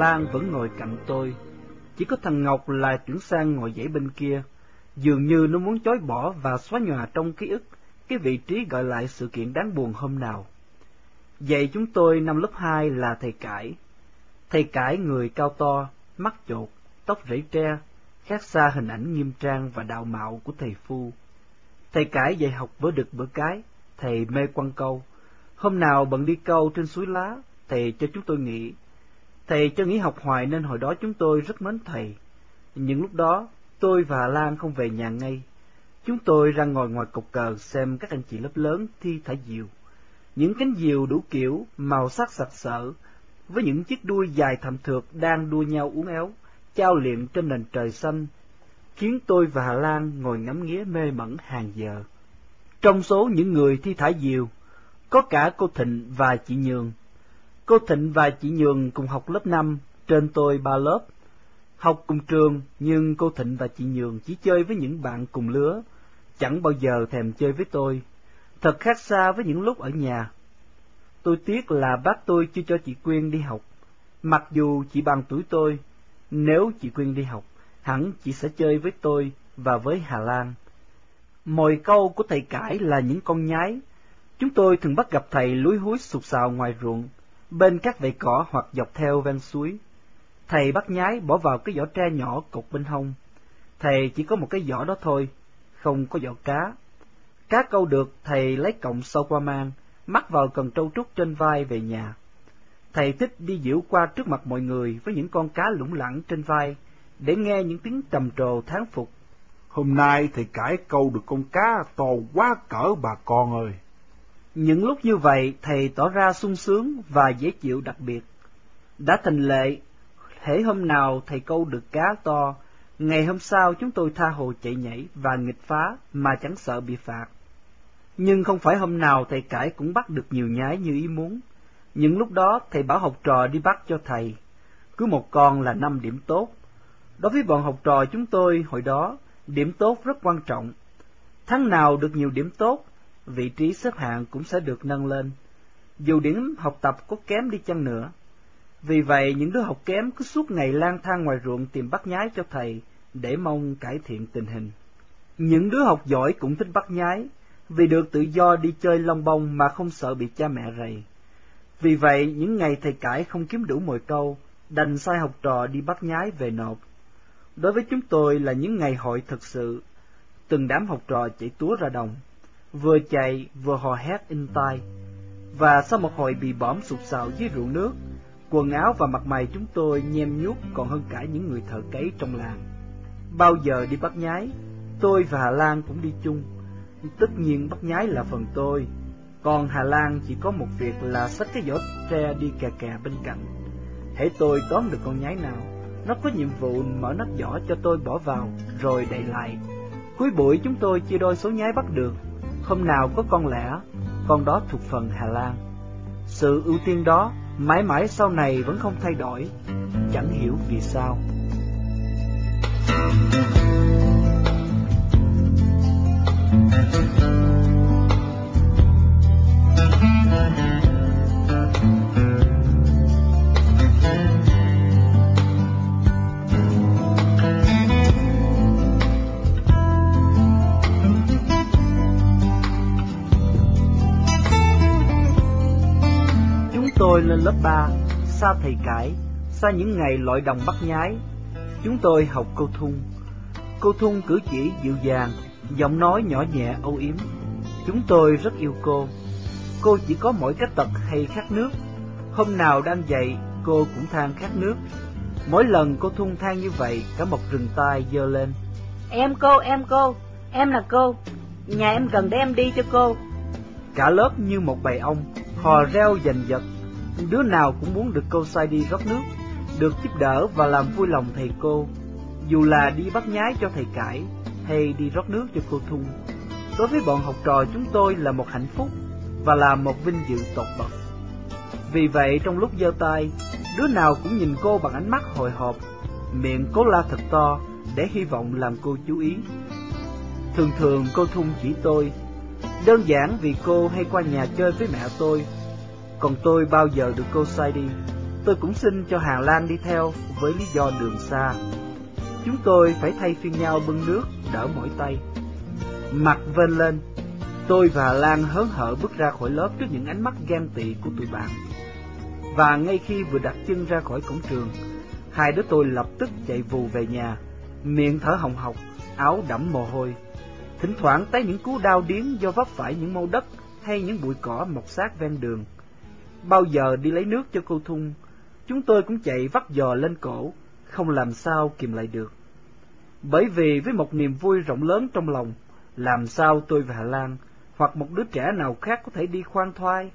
Lan vẫn ngồi cạnh tôi. Chỉ có thằng Ngọc là chuyển sang ngồi dãy bên kia. Dường như nó muốn chối bỏ và xóa nhòa trong ký ức cái vị trí gọi lại sự kiện đáng buồn hôm nào. Dạy chúng tôi năm lớp 2 là thầy Cải. Thầy Cải người cao to, mắt chột, tóc rẫy tre, khác xa hình ảnh nghiêm trang và đạo mạo của thầy Phu. Thầy Cải dạy học bữa đực bữa cái, thầy mê quăng câu. Hôm nào bận đi câu trên suối lá, thầy cho chúng tôi nghỉ. Thầy cho nghỉ học hoài nên hồi đó chúng tôi rất mến thầy. Những lúc đó, tôi và Lan không về nhà ngay. Chúng tôi ra ngồi ngoài cột cờ xem các anh chị lớp lớn thi thả diều. Những cánh diều đủ kiểu, màu sắc sặc sỡ, với những chiếc đuôi dài thầm thượt đang đua nhau uốn éo, trao liệm trên nền trời xanh, khiến tôi và Hà Lan ngồi ngắm nghía mê mẩn hàng giờ. Trong số những người thi thả diều, có cả cô Thịnh và chị Nhường. Cô Thịnh và chị Nhường cùng học lớp 5, trên tôi ba lớp. Học cùng trường, nhưng cô Thịnh và chị Nhường chỉ chơi với những bạn cùng lứa, chẳng bao giờ thèm chơi với tôi. Thật khác xa với những lúc ở nhà. Tôi tiếc là bác tôi chưa cho chị Quyên đi học, mặc dù chị bằng tuổi tôi. Nếu chị Quyên đi học, hẳn chị sẽ chơi với tôi và với Hà Lan. Mồi câu của thầy cải là những con nhái. Chúng tôi thường bắt gặp thầy lúi húi sụt sào ngoài ruộng, bên các vệ cỏ hoặc dọc theo ven suối. Thầy bắt nhái bỏ vào cái giỏ tre nhỏ cột bên hông. Thầy chỉ có một cái giỏ đó thôi, không có giỏ cá. Cá câu được, thầy lấy cọng sâu qua mang, mắc vào cần trâu trúc trên vai về nhà. Thầy thích đi diễu qua trước mặt mọi người với những con cá lủng lẳng trên vai, để nghe những tiếng trầm trồ thán phục. Hôm nay thầy cải câu được con cá to quá cỡ bà con ơi. Những lúc như vậy, thầy tỏ ra sung sướng và dễ chịu đặc biệt. Đã thành lệ, hễ hôm nào thầy câu được cá to, ngày hôm sau chúng tôi tha hồ chạy nhảy và nghịch phá mà chẳng sợ bị phạt. Nhưng không phải hôm nào thầy cải cũng bắt được nhiều nhái như ý muốn. Những lúc đó thầy bảo học trò đi bắt cho thầy. Cứ một con là năm điểm tốt. Đối với bọn học trò chúng tôi hồi đó, điểm tốt rất quan trọng. Tháng nào được nhiều điểm tốt, vị trí xếp hạng cũng sẽ được nâng lên, dù điểm học tập có kém đi chăng nữa. Vì vậy, những đứa học kém cứ suốt ngày lang thang ngoài ruộng tìm bắt nhái cho thầy, để mong cải thiện tình hình. Những đứa học giỏi cũng thích bắt nhái, vì được tự do đi chơi lông bông mà không sợ bị cha mẹ rầy. Vì vậy, những ngày thầy cải không kiếm đủ mồi câu, đành sai học trò đi bắt nhái về nộp. Đối với chúng tôi là những ngày hội thật sự, từng đám học trò chạy túa ra đồng, vừa chạy vừa hò hét in tai. Và sau một hồi bị bõm sụt sạo dưới ruộng nước, quần áo và mặt mày chúng tôi nhem nhút còn hơn cả những người thợ cấy trong làng. Bao giờ đi bắt nhái, tôi và Hà Lan cũng đi chung. Tất nhiên bắt nhái là phần tôi, còn Hà Lan chỉ có một việc là xách cái giỏ tre đi kè kè bên cạnh. Hễ tôi tóm được con nhái nào, nó có nhiệm vụ mở nắp giỏ cho tôi bỏ vào, rồi đậy lại. Cuối buổi chúng tôi chia đôi số nhái bắt được, không nào có con lẻ, con đó thuộc phần Hà Lan. Sự ưu tiên đó mãi mãi sau này vẫn không thay đổi, chẳng hiểu vì sao. Tôi lên lớp 3, xa thầy cải, xa những ngày lội đồng bắt nhái. Chúng tôi học câu thung. Cô thung cử chỉ dịu dàng, giọng nói nhỏ nhẹ âu yếm. Chúng tôi rất yêu cô. Cô chỉ có mỗi cái tật hay khát nước. Hôm nào đang dậy, cô cũng than khát nước. Mỗi lần cô thung than như vậy, cả một rừng tai dơ lên. Em cô, em cô, em là cô, nhà em cần đem đi cho cô. Cả lớp như một bầy ong, hò reo giành giật Đứa nào cũng muốn được cô sai đi rót nước, được giúp đỡ và làm vui lòng thầy cô, dù là đi bắt nhái cho thầy cải hay đi rót nước cho cô Thung. Đối với bọn học trò chúng tôi là một hạnh phúc và là một vinh dự tột bậc. Vì vậy trong lúc giơ tay, đứa nào cũng nhìn cô bằng ánh mắt hồi hộp, miệng cố la thật to để hy vọng làm cô chú ý. Thường thường cô Thung chỉ tôi, đơn giản vì cô hay qua nhà chơi với mẹ tôi còn tôi bao giờ được cô sai đi, tôi cũng xin cho Hà Lan đi theo với lý do đường xa. Chúng tôi phải thay phiên nhau bưng nước, đỡ mỗi tay. Mặt vên lên, tôi và Hà Lan hớn hở bước ra khỏi lớp trước những ánh mắt ghen tị của tụi bạn. Và ngay khi vừa đặt chân ra khỏi cổng trường, hai đứa tôi lập tức chạy vù về nhà, miệng thở hồng hộc, áo đẫm mồ hôi. Thỉnh thoảng tới những cú đau điếng do vấp phải những mâu đất hay những bụi cỏ mọc sát ven đường. Bao giờ đi lấy nước cho cô Thung, chúng tôi cũng chạy vắt giò lên cổ, không làm sao kìm lại được. Bởi vì với một niềm vui rộng lớn trong lòng, làm sao tôi và Hà Lan hoặc một đứa trẻ nào khác có thể đi khoan thoai,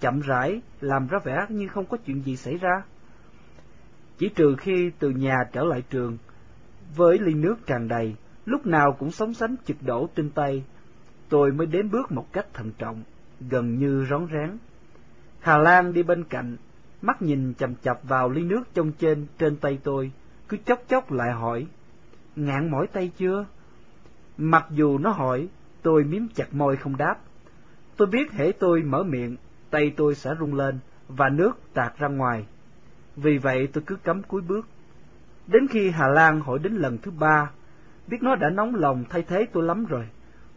chậm rãi làm ra vẻ như không có chuyện gì xảy ra. Chỉ trừ khi từ nhà trở lại trường, với ly nước tràn đầy, lúc nào cũng sống sánh chực đổ trên tay, tôi mới đếm bước một cách thận trọng, gần như rón rén. Hà Lan đi bên cạnh, mắt nhìn chầm chập vào ly nước trong trên trên tay tôi, cứ chốc chốc lại hỏi, ngạn mỏi tay chưa? Mặc dù nó hỏi, tôi miếm chặt môi không đáp. Tôi biết hễ tôi mở miệng, tay tôi sẽ rung lên và nước tạt ra ngoài. Vì vậy tôi cứ cấm cúi bước. Đến khi Hà Lan hỏi đến lần thứ ba, biết nó đã nóng lòng thay thế tôi lắm rồi,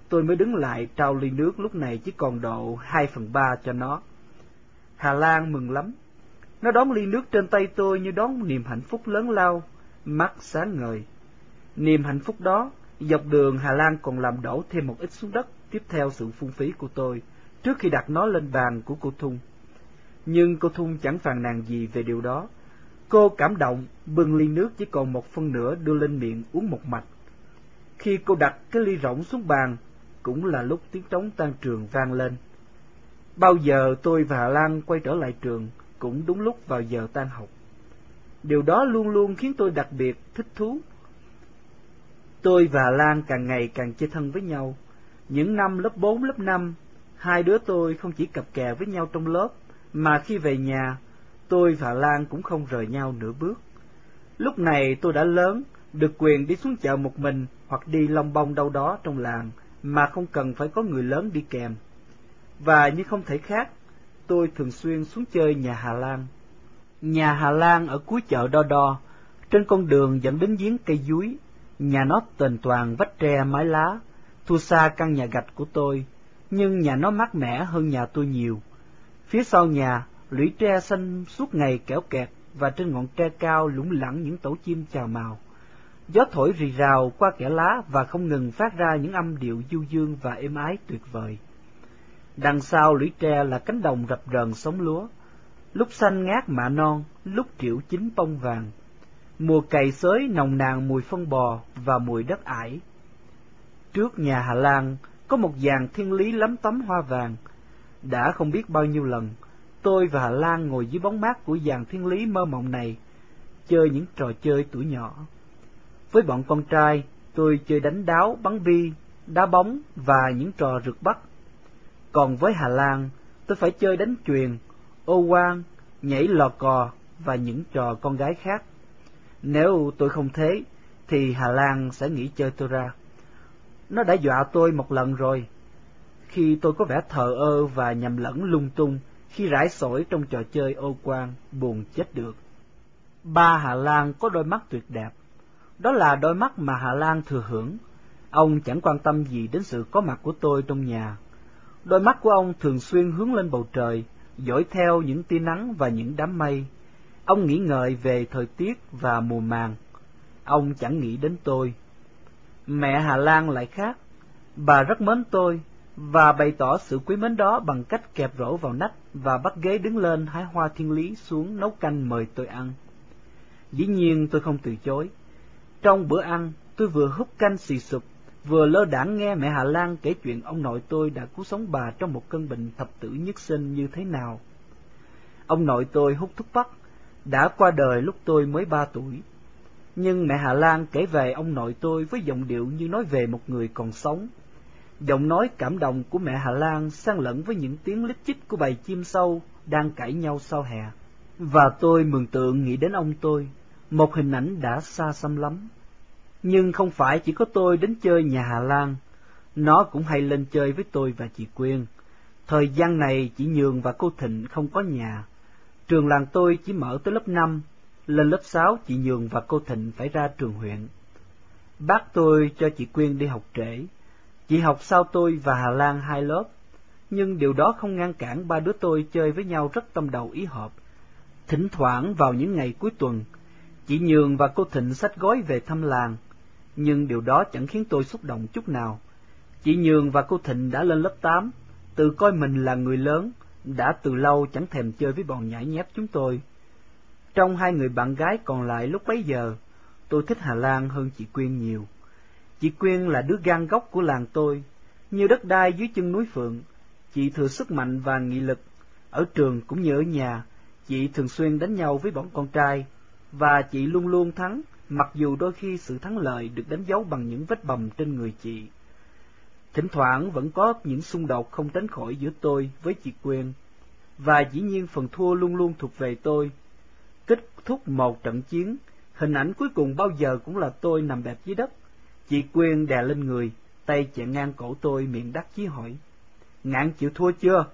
tôi mới đứng lại trao ly nước lúc này chỉ còn độ hai phần ba cho nó. Hà Lan mừng lắm. Nó đón ly nước trên tay tôi như đón niềm hạnh phúc lớn lao, mắt sáng ngời. Niềm hạnh phúc đó, dọc đường Hà Lan còn làm đổ thêm một ít xuống đất tiếp theo sự phung phí của tôi, trước khi đặt nó lên bàn của cô Thung. Nhưng cô Thung chẳng phàn nàn gì về điều đó. Cô cảm động, bưng ly nước chỉ còn một phân nửa đưa lên miệng uống một mạch. Khi cô đặt cái ly rỗng xuống bàn, cũng là lúc tiếng trống tan trường vang lên. Bao giờ tôi và Hà Lan quay trở lại trường, cũng đúng lúc vào giờ tan học. Điều đó luôn luôn khiến tôi đặc biệt thích thú. Tôi và Hà Lan càng ngày càng chơi thân với nhau. Những năm lớp 4, lớp 5, hai đứa tôi không chỉ cặp kè với nhau trong lớp, mà khi về nhà, tôi và Lan cũng không rời nhau nửa bước. Lúc này tôi đã lớn, được quyền đi xuống chợ một mình hoặc đi long bông đâu đó trong làng mà không cần phải có người lớn đi kèm. Và như không thể khác, tôi thường xuyên xuống chơi nhà Hà Lan. Nhà Hà Lan ở cuối chợ Đo Đo, trên con đường dẫn đến giếng cây dúi, nhà nó tền toàn vách tre mái lá, thua xa căn nhà gạch của tôi, nhưng nhà nó mát mẻ hơn nhà tôi nhiều. Phía sau nhà, lũy tre xanh suốt ngày kéo kẹt và trên ngọn tre cao lủng lẳng những tổ chim chào màu. Gió thổi rì rào qua kẽ lá và không ngừng phát ra những âm điệu du dương và êm ái tuyệt vời. Đằng sau lũy tre là cánh đồng rập rờn sống lúa, lúc xanh ngát mạ non, lúc triệu chín bông vàng. Mùa cày xới nồng nàn mùi phân bò và mùi đất ải. Trước nhà Hà Lan có một dàn thiên lý lắm tấm hoa vàng. Đã không biết bao nhiêu lần, tôi và Hà Lan ngồi dưới bóng mát của dàn thiên lý mơ mộng này, chơi những trò chơi tuổi nhỏ. Với bọn con trai, tôi chơi đánh đáo, bắn bi, đá bóng và những trò rượt bắt. Còn với Hà Lan, tôi phải chơi đánh chuyền, ô quan, nhảy lò cò và những trò con gái khác. Nếu tôi không thế, thì Hà Lan sẽ nghĩ chơi tôi ra. Nó đã dọa tôi một lần rồi, khi tôi có vẻ thờ ơ và nhầm lẫn lung tung khi rải sỏi trong trò chơi ô quan, buồn chết được. Ba Hà Lan có đôi mắt tuyệt đẹp, đó là đôi mắt mà Hà Lan thừa hưởng. Ông chẳng quan tâm gì đến sự có mặt của tôi trong nhà. Đôi mắt của ông thường xuyên hướng lên bầu trời, dõi theo những tia nắng và những đám mây. Ông nghĩ ngợi về thời tiết và mùa màng. Ông chẳng nghĩ đến tôi. Mẹ Hà Lan lại khác. Bà rất mến tôi, và bày tỏ sự quý mến đó bằng cách kẹp rổ vào nách và bắt ghế đứng lên hái hoa thiên lý xuống nấu canh mời tôi ăn. Dĩ nhiên tôi không từ chối. Trong bữa ăn, tôi vừa húp canh xì sụp, vừa lơ đãng nghe mẹ Hà Lan kể chuyện ông nội tôi đã cứu sống bà trong một cơn bệnh thập tử nhất sinh như thế nào. Ông nội tôi hút thuốc bắc, đã qua đời lúc tôi mới ba tuổi. Nhưng mẹ Hà Lan kể về ông nội tôi với giọng điệu như nói về một người còn sống. Giọng nói cảm động của mẹ Hà Lan sang lẫn với những tiếng lít chích của bầy chim sâu đang cãi nhau sau hè. Và tôi mường tượng nghĩ đến ông tôi, một hình ảnh đã xa xăm lắm. Nhưng không phải chỉ có tôi đến chơi nhà Hà Lan, nó cũng hay lên chơi với tôi và chị Quyên. Thời gian này chị Nhường và cô Thịnh không có nhà. Trường làng tôi chỉ mở tới lớp 5, lên lớp 6 chị Nhường và cô Thịnh phải ra trường huyện. Bác tôi cho chị Quyên đi học trễ. Chị học sau tôi và Hà Lan hai lớp, nhưng điều đó không ngăn cản ba đứa tôi chơi với nhau rất tâm đầu ý hợp. Thỉnh thoảng vào những ngày cuối tuần, chị Nhường và cô Thịnh sách gói về thăm làng, nhưng điều đó chẳng khiến tôi xúc động chút nào. Chị Nhường và cô Thịnh đã lên lớp 8, tự coi mình là người lớn, đã từ lâu chẳng thèm chơi với bọn nhãi nhép chúng tôi. Trong hai người bạn gái còn lại lúc bấy giờ, tôi thích Hà Lan hơn chị Quyên nhiều. Chị Quyên là đứa gan gốc của làng tôi, như đất đai dưới chân núi Phượng. Chị thừa sức mạnh và nghị lực, ở trường cũng như ở nhà, chị thường xuyên đánh nhau với bọn con trai, và chị luôn luôn thắng, mặc dù đôi khi sự thắng lợi được đánh dấu bằng những vết bầm trên người chị. Thỉnh thoảng vẫn có những xung đột không tránh khỏi giữa tôi với chị Quyên, và dĩ nhiên phần thua luôn luôn thuộc về tôi. Kết thúc một trận chiến, hình ảnh cuối cùng bao giờ cũng là tôi nằm bẹp dưới đất. Chị Quyên đè lên người, tay chạy ngang cổ tôi miệng đắc chí hỏi, ngạn chịu thua chưa?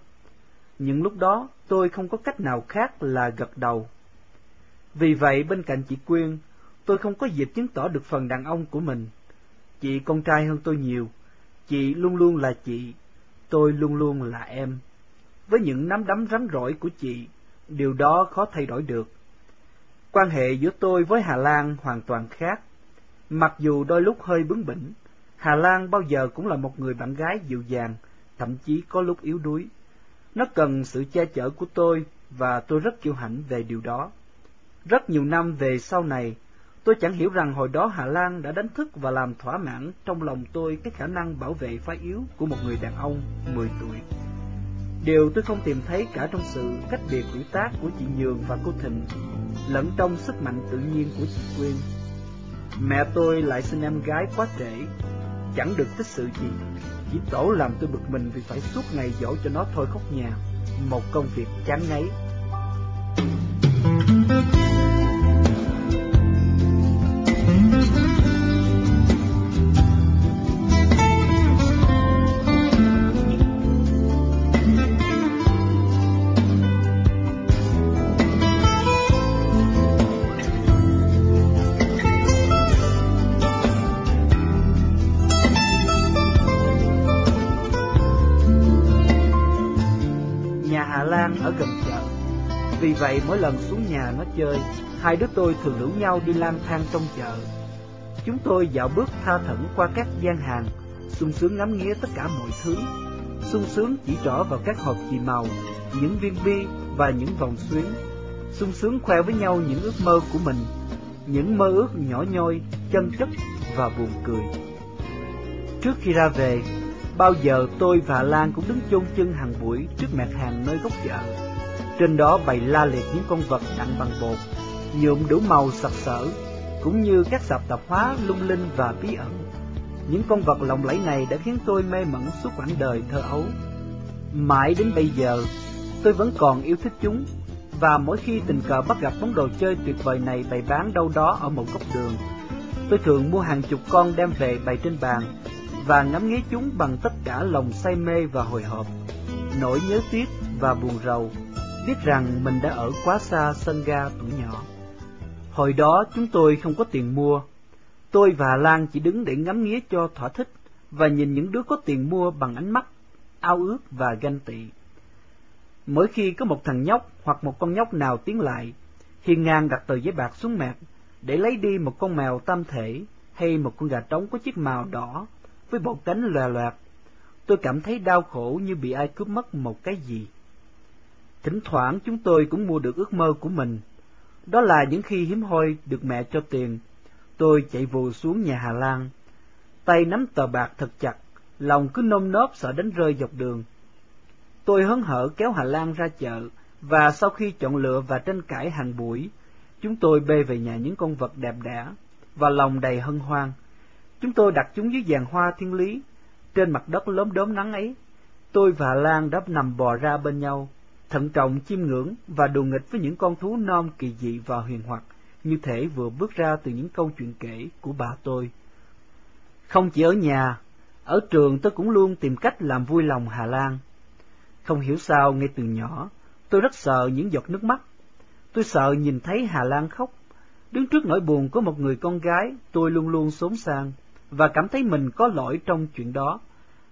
Những lúc đó tôi không có cách nào khác là gật đầu. Vì vậy bên cạnh chị Quyên, tôi không có dịp chứng tỏ được phần đàn ông của mình. Chị con trai hơn tôi nhiều, chị luôn luôn là chị, tôi luôn luôn là em. Với những nắm đấm rắn rỏi của chị, điều đó khó thay đổi được. Quan hệ giữa tôi với Hà Lan hoàn toàn khác. Mặc dù đôi lúc hơi bướng bỉnh, Hà Lan bao giờ cũng là một người bạn gái dịu dàng, thậm chí có lúc yếu đuối. Nó cần sự che chở của tôi và tôi rất kiêu hãnh về điều đó. Rất nhiều năm về sau này, tôi chẳng hiểu rằng hồi đó Hà Lan đã đánh thức và làm thỏa mãn trong lòng tôi cái khả năng bảo vệ phái yếu của một người đàn ông 10 tuổi. Điều tôi không tìm thấy cả trong sự cách biệt tuổi tác của chị Nhường và cô Thịnh, lẫn trong sức mạnh tự nhiên của chị Quyên. Mẹ tôi lại sinh em gái quá trễ, chẳng được tích sự gì, chỉ tổ làm tôi bực mình vì phải suốt ngày dỗ cho nó thôi khóc nhà, một công việc chán ngấy. Vì chơi, hai đứa tôi thường rủ nhau đi lang thang trong chợ. Chúng tôi dạo bước tha thẩn qua các gian hàng, sung sướng ngắm nghía tất cả mọi thứ. sung sướng chỉ trỏ vào các hộp chì màu, những viên bi và những vòng xuyến. sung sướng khoe với nhau những ước mơ của mình, những mơ ước nhỏ nhoi, chân chất và buồn cười. Trước khi ra về, bao giờ tôi và Lan cũng đứng chôn chân hàng buổi trước mặt hàng nơi góc chợ trên đó bày la liệt những con vật nặng bằng bột, nhuộm đủ màu sặc sỡ, cũng như các sạp tạp hóa lung linh và bí ẩn. Những con vật lộng lẫy này đã khiến tôi mê mẩn suốt quãng đời thơ ấu. Mãi đến bây giờ, tôi vẫn còn yêu thích chúng, và mỗi khi tình cờ bắt gặp món đồ chơi tuyệt vời này bày bán đâu đó ở một góc đường, tôi thường mua hàng chục con đem về bày trên bàn và ngắm nghía chúng bằng tất cả lòng say mê và hồi hộp, nỗi nhớ tiếc và buồn rầu biết rằng mình đã ở quá xa sân ga tuổi nhỏ. Hồi đó chúng tôi không có tiền mua, tôi và Lan chỉ đứng để ngắm nghía cho thỏa thích và nhìn những đứa có tiền mua bằng ánh mắt ao ước và ganh tị. Mỗi khi có một thằng nhóc hoặc một con nhóc nào tiến lại, Hiền ngang đặt tờ giấy bạc xuống mẹt để lấy đi một con mèo tam thể hay một con gà trống có chiếc màu đỏ với bộ cánh lòa loạt, tôi cảm thấy đau khổ như bị ai cướp mất một cái gì. Thỉnh thoảng chúng tôi cũng mua được ước mơ của mình. Đó là những khi hiếm hoi được mẹ cho tiền, tôi chạy vù xuống nhà Hà Lan. Tay nắm tờ bạc thật chặt, lòng cứ nôn nớp sợ đánh rơi dọc đường. Tôi hớn hở kéo Hà Lan ra chợ, và sau khi chọn lựa và tranh cãi hàng buổi, chúng tôi bê về nhà những con vật đẹp đẽ, và lòng đầy hân hoan. Chúng tôi đặt chúng dưới giàn hoa thiên lý, trên mặt đất lốm đốm nắng ấy. Tôi và Lan đã nằm bò ra bên nhau, thận trọng chiêm ngưỡng và đùa nghịch với những con thú non kỳ dị và huyền hoặc, như thể vừa bước ra từ những câu chuyện kể của bà tôi. Không chỉ ở nhà, ở trường tôi cũng luôn tìm cách làm vui lòng Hà Lan. Không hiểu sao ngay từ nhỏ, tôi rất sợ những giọt nước mắt. Tôi sợ nhìn thấy Hà Lan khóc. Đứng trước nỗi buồn của một người con gái, tôi luôn luôn xốn sang và cảm thấy mình có lỗi trong chuyện đó.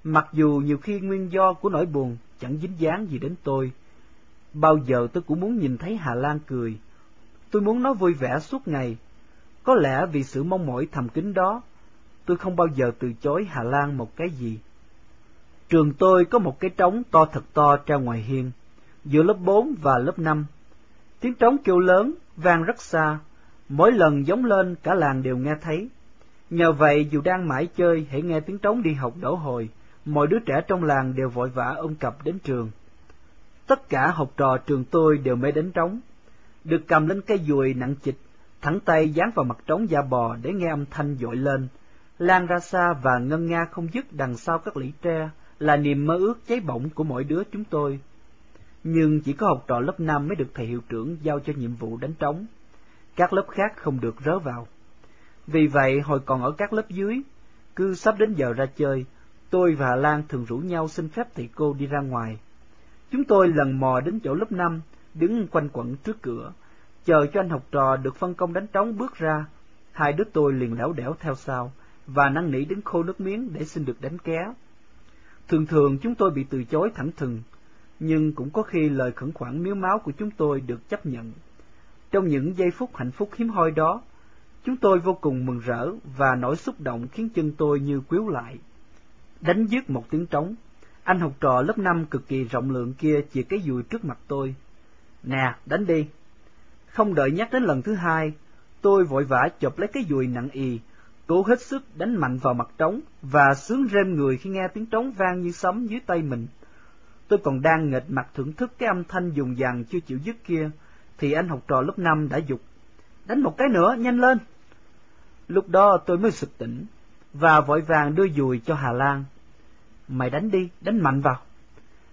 Mặc dù nhiều khi nguyên do của nỗi buồn chẳng dính dáng gì đến tôi. Bao giờ tôi cũng muốn nhìn thấy Hà Lan cười. Tôi muốn nó vui vẻ suốt ngày. Có lẽ vì sự mong mỏi thầm kín đó, tôi không bao giờ từ chối Hà Lan một cái gì. Trường tôi có một cái trống to thật to ra ngoài hiên, giữa lớp 4 và lớp 5. Tiếng trống kêu lớn, vang rất xa, mỗi lần giống lên cả làng đều nghe thấy. Nhờ vậy dù đang mãi chơi, hãy nghe tiếng trống đi học đổ hồi, mọi đứa trẻ trong làng đều vội vã ôm cặp đến trường. Tất cả học trò trường tôi đều mê đánh trống, được cầm lên cây dùi nặng chịch, thẳng tay dán vào mặt trống da bò để nghe âm thanh dội lên, lan ra xa và ngân nga không dứt đằng sau các lũy tre, là niềm mơ ước cháy bỏng của mỗi đứa chúng tôi. Nhưng chỉ có học trò lớp năm mới được thầy hiệu trưởng giao cho nhiệm vụ đánh trống. Các lớp khác không được rớ vào. Vì vậy, hồi còn ở các lớp dưới, cứ sắp đến giờ ra chơi, tôi và Lan thường rủ nhau xin phép thầy cô đi ra ngoài. Chúng tôi lần mò đến chỗ lớp năm, đứng quanh quẩn trước cửa, chờ cho anh học trò được phân công đánh trống bước ra. Hai đứa tôi liền lão đẻo theo sau, và năn nỉ đến khô nước miếng để xin được đánh ké. Thường thường chúng tôi bị từ chối thẳng thừng, nhưng cũng có khi lời khẩn khoản miếu máu của chúng tôi được chấp nhận. Trong những giây phút hạnh phúc hiếm hoi đó, chúng tôi vô cùng mừng rỡ và nỗi xúc động khiến chân tôi như quýu lại. Đánh dứt một tiếng trống, anh học trò lớp năm cực kỳ rộng lượng kia chìa cái dùi trước mặt tôi. Nè, đánh đi. Không đợi nhắc đến lần thứ hai, tôi vội vã chộp lấy cái dùi nặng ì, cố hết sức đánh mạnh vào mặt trống và sướng rêm người khi nghe tiếng trống vang như sấm dưới tay mình. Tôi còn đang nghịch mặt thưởng thức cái âm thanh dùng dằn chưa chịu dứt kia, thì anh học trò lớp năm đã dục. Đánh một cái nữa, nhanh lên! Lúc đó tôi mới sực tỉnh, và vội vàng đưa dùi cho Hà Lan. Mày đánh đi, đánh mạnh vào.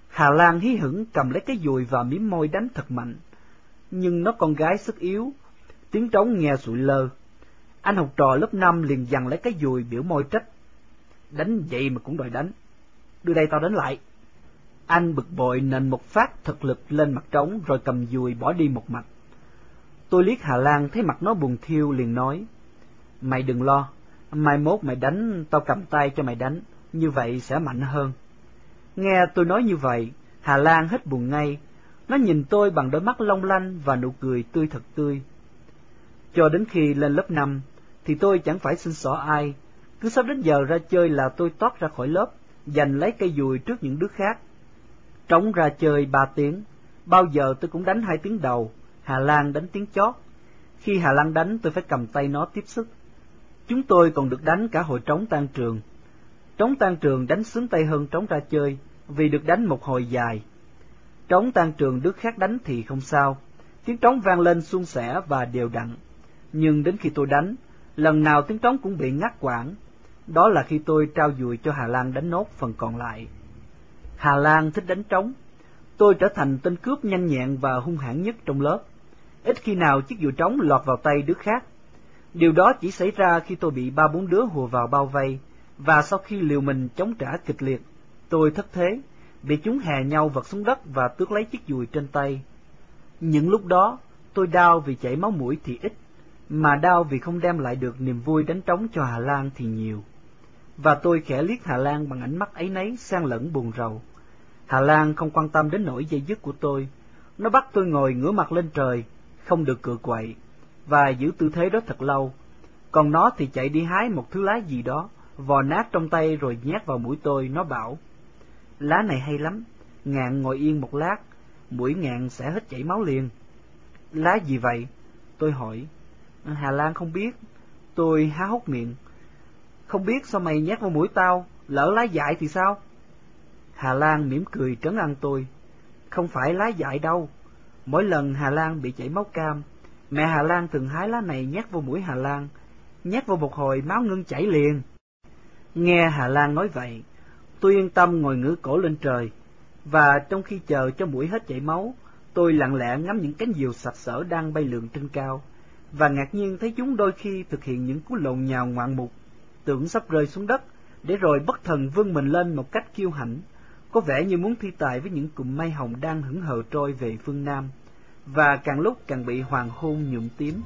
Hà Lan hí hửng cầm lấy cái dùi và miếm môi đánh thật mạnh. Nhưng nó con gái sức yếu, tiếng trống nghe sụi lơ. Anh học trò lớp năm liền dằn lấy cái dùi biểu môi trách. Đánh vậy mà cũng đòi đánh. Đưa đây tao đánh lại. Anh bực bội nền một phát thực lực lên mặt trống rồi cầm dùi bỏ đi một mạch. Tôi liếc Hà Lan thấy mặt nó buồn thiêu liền nói. Mày đừng lo, mai mốt mày đánh, tao cầm tay cho mày đánh, như vậy sẽ mạnh hơn. Nghe tôi nói như vậy, Hà Lan hết buồn ngay, nó nhìn tôi bằng đôi mắt long lanh và nụ cười tươi thật tươi. Cho đến khi lên lớp năm, thì tôi chẳng phải xin xỏ ai, cứ sắp đến giờ ra chơi là tôi tót ra khỏi lớp, giành lấy cây dùi trước những đứa khác. Trống ra chơi ba tiếng, bao giờ tôi cũng đánh hai tiếng đầu, Hà Lan đánh tiếng chót. Khi Hà Lan đánh tôi phải cầm tay nó tiếp sức. Chúng tôi còn được đánh cả hồi trống tan trường. Trống tan trường đánh sướng tay hơn trống ra chơi, vì được đánh một hồi dài. Trống tan trường đứa khác đánh thì không sao, tiếng trống vang lên suôn sẻ và đều đặn. Nhưng đến khi tôi đánh, lần nào tiếng trống cũng bị ngắt quãng. Đó là khi tôi trao dùi cho Hà Lan đánh nốt phần còn lại. Hà Lan thích đánh trống. Tôi trở thành tên cướp nhanh nhẹn và hung hãn nhất trong lớp. Ít khi nào chiếc dùi trống lọt vào tay đứa khác. Điều đó chỉ xảy ra khi tôi bị ba bốn đứa hùa vào bao vây, và sau khi liều mình chống trả kịch liệt, tôi thất thế, bị chúng hè nhau vật xuống đất và tước lấy chiếc dùi trên tay. Những lúc đó, tôi đau vì chảy máu mũi thì ít, mà đau vì không đem lại được niềm vui đánh trống cho Hà Lan thì nhiều. Và tôi khẽ liếc Hà Lan bằng ánh mắt ấy nấy sang lẫn buồn rầu. Hà Lan không quan tâm đến nỗi dây dứt của tôi. Nó bắt tôi ngồi ngửa mặt lên trời, không được cựa quậy, và giữ tư thế đó thật lâu. Còn nó thì chạy đi hái một thứ lá gì đó, vò nát trong tay rồi nhét vào mũi tôi, nó bảo. Lá này hay lắm, ngạn ngồi yên một lát, mũi ngạn sẽ hết chảy máu liền. Lá gì vậy? Tôi hỏi. Hà Lan không biết. Tôi há hốc miệng. Không biết sao mày nhét vào mũi tao, lỡ lá dại thì sao? Hà Lan mỉm cười trấn an tôi. Không phải lá dại đâu. Mỗi lần Hà Lan bị chảy máu cam, mẹ Hà Lan thường hái lá này nhét vào mũi Hà Lan, nhét vào một hồi máu ngưng chảy liền. Nghe Hà Lan nói vậy, tôi yên tâm ngồi ngửa cổ lên trời, và trong khi chờ cho mũi hết chảy máu, tôi lặng lẽ ngắm những cánh diều sặc sỡ đang bay lượn trên cao, và ngạc nhiên thấy chúng đôi khi thực hiện những cú lộn nhào ngoạn mục, tưởng sắp rơi xuống đất, để rồi bất thần vươn mình lên một cách kiêu hãnh, có vẻ như muốn thi tài với những cụm mây hồng đang hững hờ trôi về phương Nam, và càng lúc càng bị hoàng hôn nhuộm tím.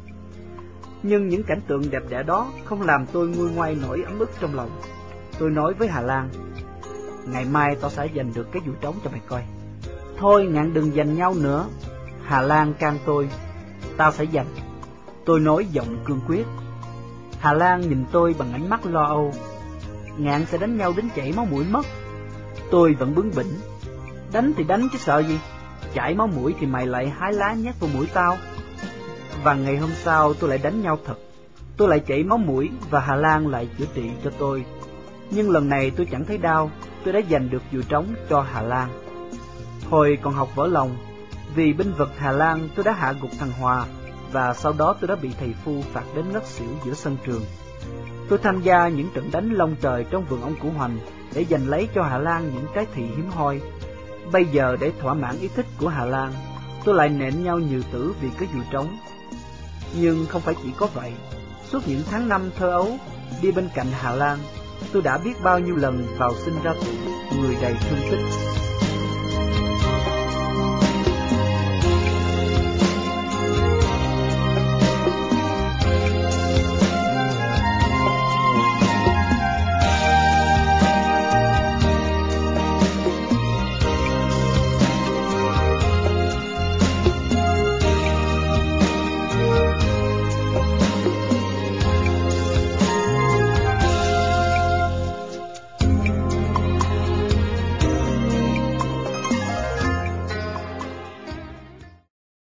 Nhưng những cảnh tượng đẹp đẽ đó không làm tôi nguôi ngoai nổi ấm ức trong lòng. Tôi nói với Hà Lan, ngày mai tao sẽ giành được cái vụ trống cho mày coi. Thôi ngạn đừng giành nhau nữa. Hà Lan can tôi, tao sẽ giành. Tôi nói giọng cương quyết. Hà Lan nhìn tôi bằng ánh mắt lo âu. Ngạn sẽ đánh nhau đến chảy máu mũi mất. Tôi vẫn bướng bỉnh. Đánh thì đánh chứ sợ gì. Chảy máu mũi thì mày lại hái lá nhét vào mũi tao. Và ngày hôm sau tôi lại đánh nhau thật. Tôi lại chảy máu mũi và Hà Lan lại chữa trị cho tôi. Nhưng lần này tôi chẳng thấy đau, tôi đã giành được dù trống cho Hà Lan. Hồi còn học vỡ lòng, vì binh vực Hà Lan tôi đã hạ gục thằng Hòa và sau đó tôi đã bị thầy Phu phạt đến ngất xỉu giữa sân trường. Tôi tham gia những trận đánh lông trời trong vườn ông Củ Hoành để giành lấy cho Hà Lan những trái thị hiếm hoi. Bây giờ để thỏa mãn ý thích của Hà Lan, tôi lại nện nhau nhiều tử vì cái dù trống. Nhưng không phải chỉ có vậy, suốt những tháng năm thơ ấu, đi bên cạnh Hà Lan, tôi đã biết bao nhiêu lần vào sinh ra người đầy thương tích.